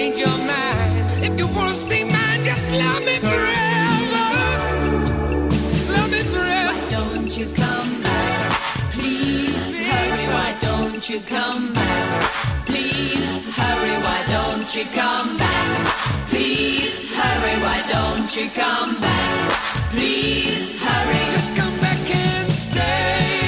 Changed your mind? If you wanna stay mine, just love me forever. Love me forever. Why don't you come back? Please hurry, why don't you come back? Please hurry, why don't you come back? Please hurry, why don't you come back? Please hurry. Just come back and stay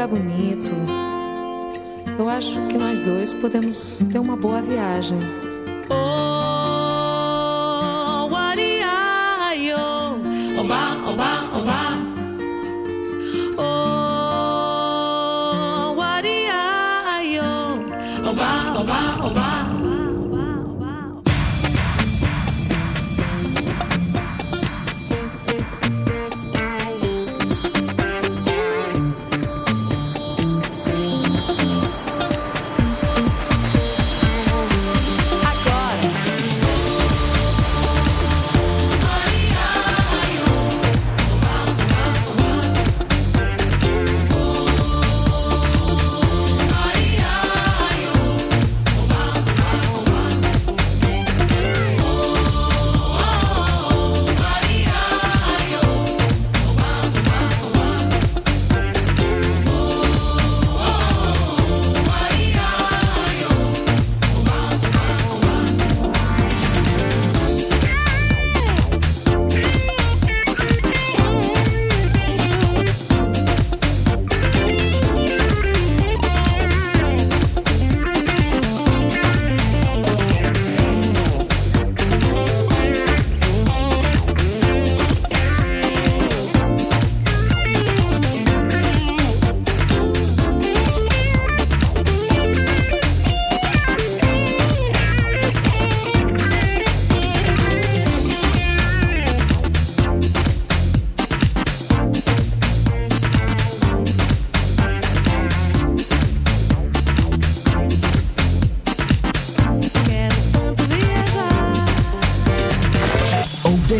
lugar bonito. Eu acho que nós dois podemos ter uma boa viagem.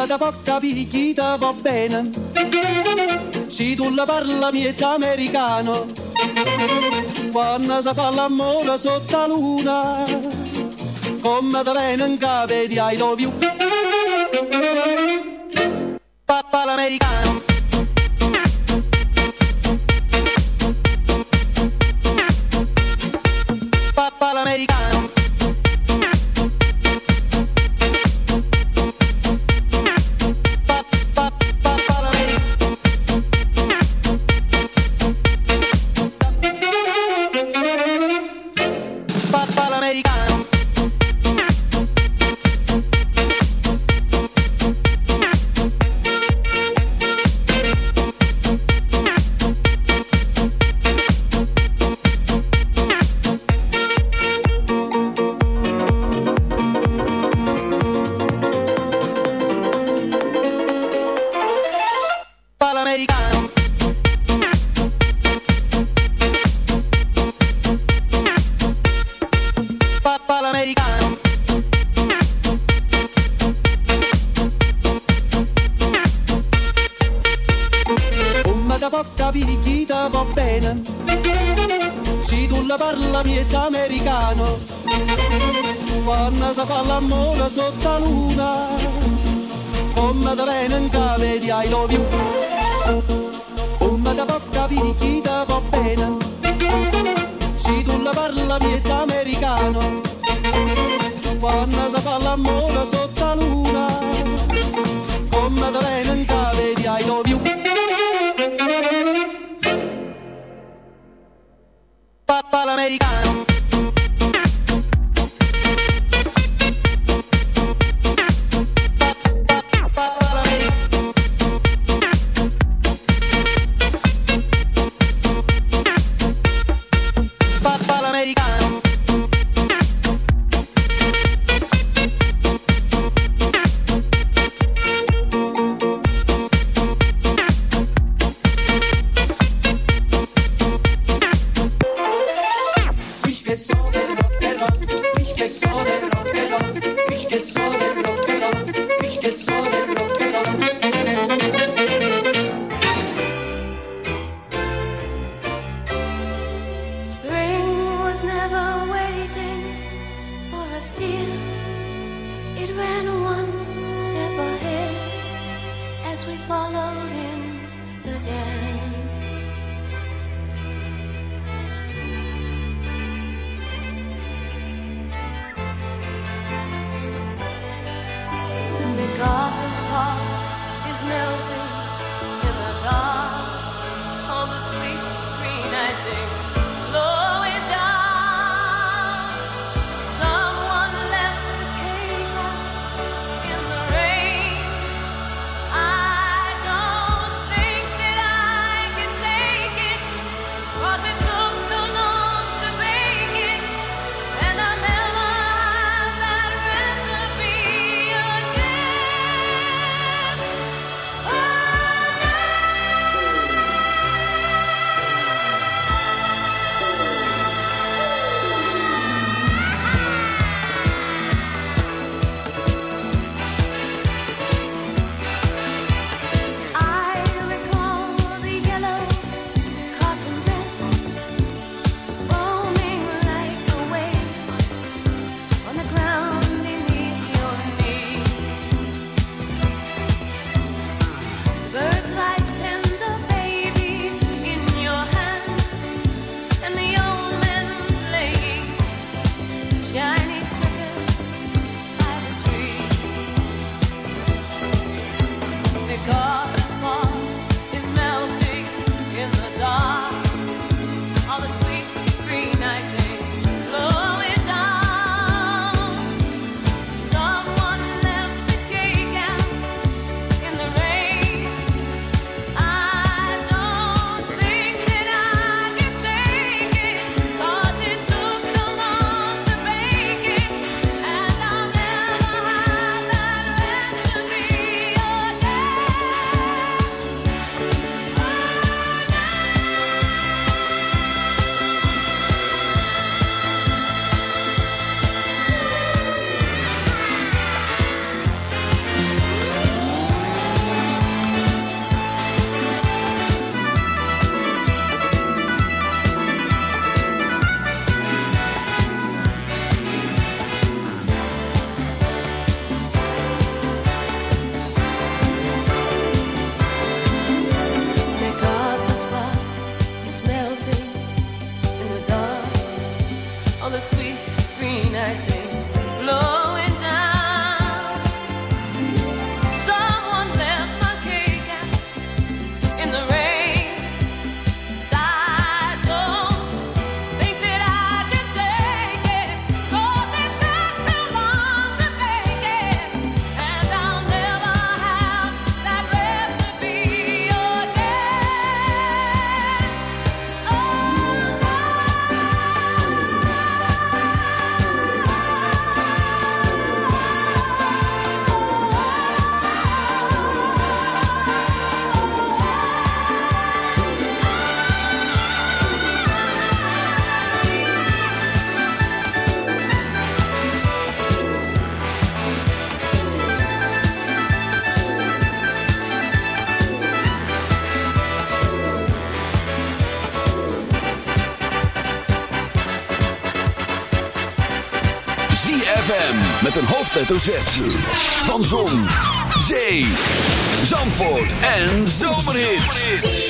Come da porta picchita va bene. Se tu la parla miezza americano Quando si fa l'amore sotto la luna Come da bene in capo di I love you Papà l'americano palo americano. Z. Van Zon, Zee, Zandvoort en Zomerhits.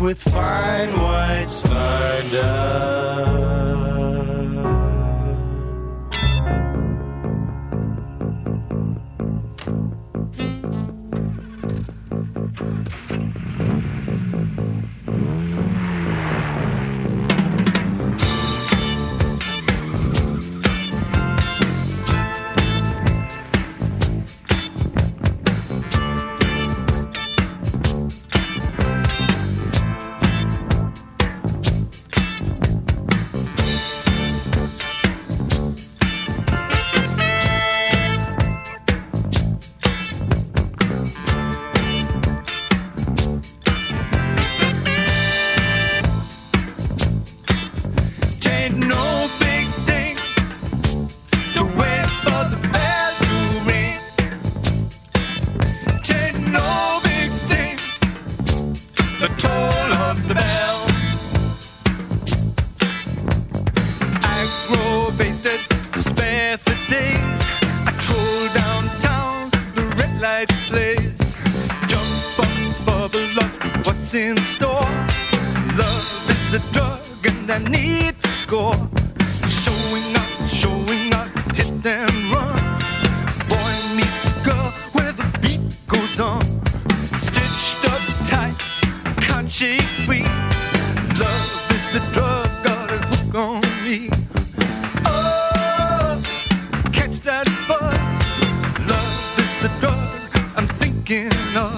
with fine white spider. the drug I'm thinking of.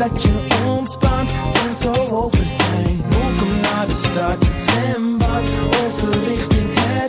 dat je ontspant en zo over zijn. Welkom naar de stad, zwembad, over richting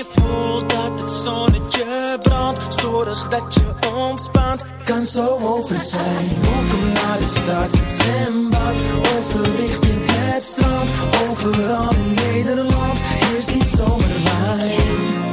je voelt dat het zonnetje brandt, zorg dat je ontspant, kan zo over zijn. Welkom naar de stad, zwembad, over richting het strand, overal in Nederland is die zomerwijn.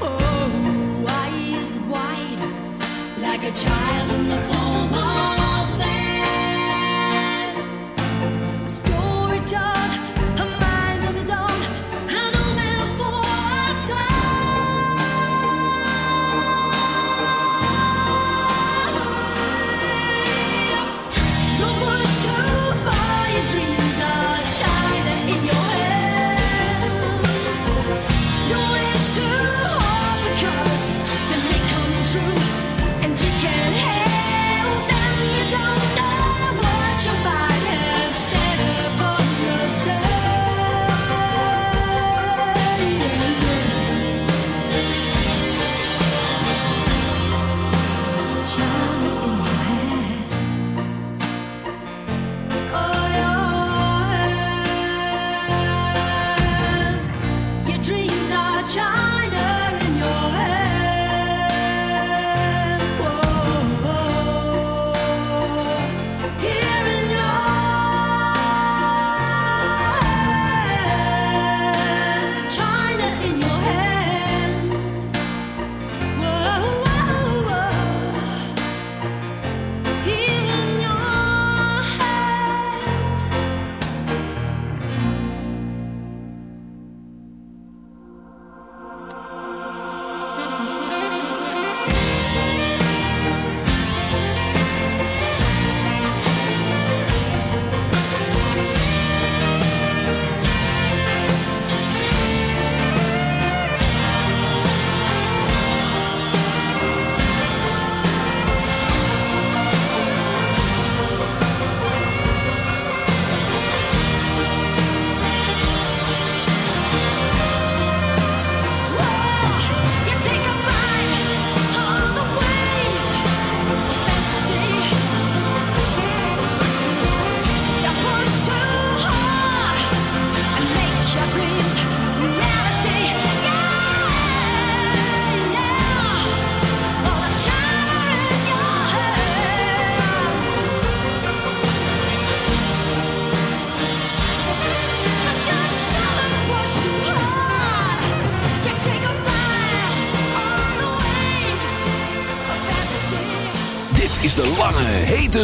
Oh, like a child in the form of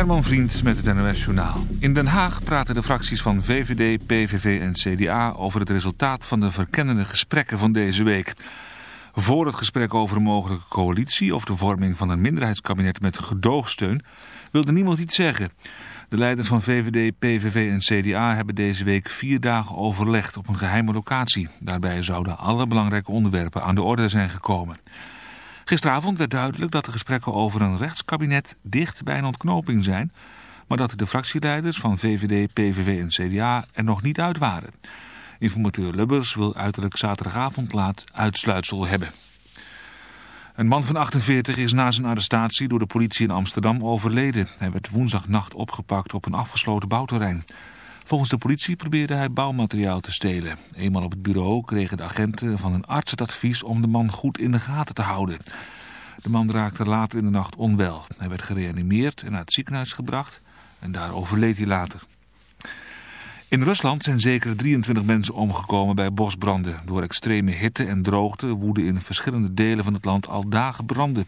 Herman Vriend met het NOS Journaal. In Den Haag praten de fracties van VVD, PVV en CDA over het resultaat van de verkennende gesprekken van deze week. Voor het gesprek over een mogelijke coalitie of de vorming van een minderheidskabinet met gedoogsteun wilde niemand iets zeggen. De leiders van VVD, PVV en CDA hebben deze week vier dagen overlegd op een geheime locatie. Daarbij zouden alle belangrijke onderwerpen aan de orde zijn gekomen. Gisteravond werd duidelijk dat de gesprekken over een rechtskabinet dicht bij een ontknoping zijn... maar dat de fractieleiders van VVD, PVV en CDA er nog niet uit waren. Informateur Lubbers wil uiterlijk zaterdagavond laat uitsluitsel hebben. Een man van 48 is na zijn arrestatie door de politie in Amsterdam overleden. Hij werd woensdagnacht opgepakt op een afgesloten bouwterrein. Volgens de politie probeerde hij bouwmateriaal te stelen. Eenmaal op het bureau kregen de agenten van een arts het advies om de man goed in de gaten te houden. De man raakte later in de nacht onwel. Hij werd gereanimeerd en naar het ziekenhuis gebracht en daar overleed hij later. In Rusland zijn zeker 23 mensen omgekomen bij bosbranden. Door extreme hitte en droogte woeden in verschillende delen van het land al dagen branden.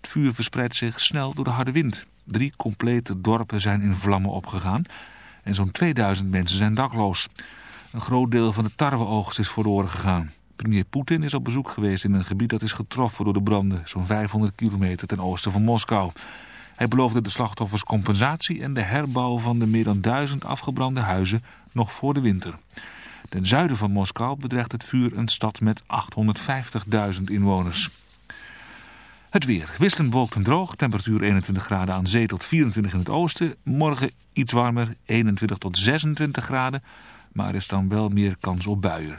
Het vuur verspreidt zich snel door de harde wind. Drie complete dorpen zijn in vlammen opgegaan en zo'n 2000 mensen zijn dakloos. Een groot deel van de tarweoogst is verloren gegaan. Premier Poetin is op bezoek geweest in een gebied dat is getroffen door de branden, zo'n 500 kilometer ten oosten van Moskou. Hij beloofde de slachtoffers compensatie en de herbouw van de meer dan duizend afgebrande huizen nog voor de winter. Ten zuiden van Moskou bedreigt het vuur een stad met 850.000 inwoners. Het weer. Wisselend bewolkt en droog. Temperatuur 21 graden aan zee tot 24 in het oosten. Morgen iets warmer, 21 tot 26 graden. Maar er is dan wel meer kans op buien.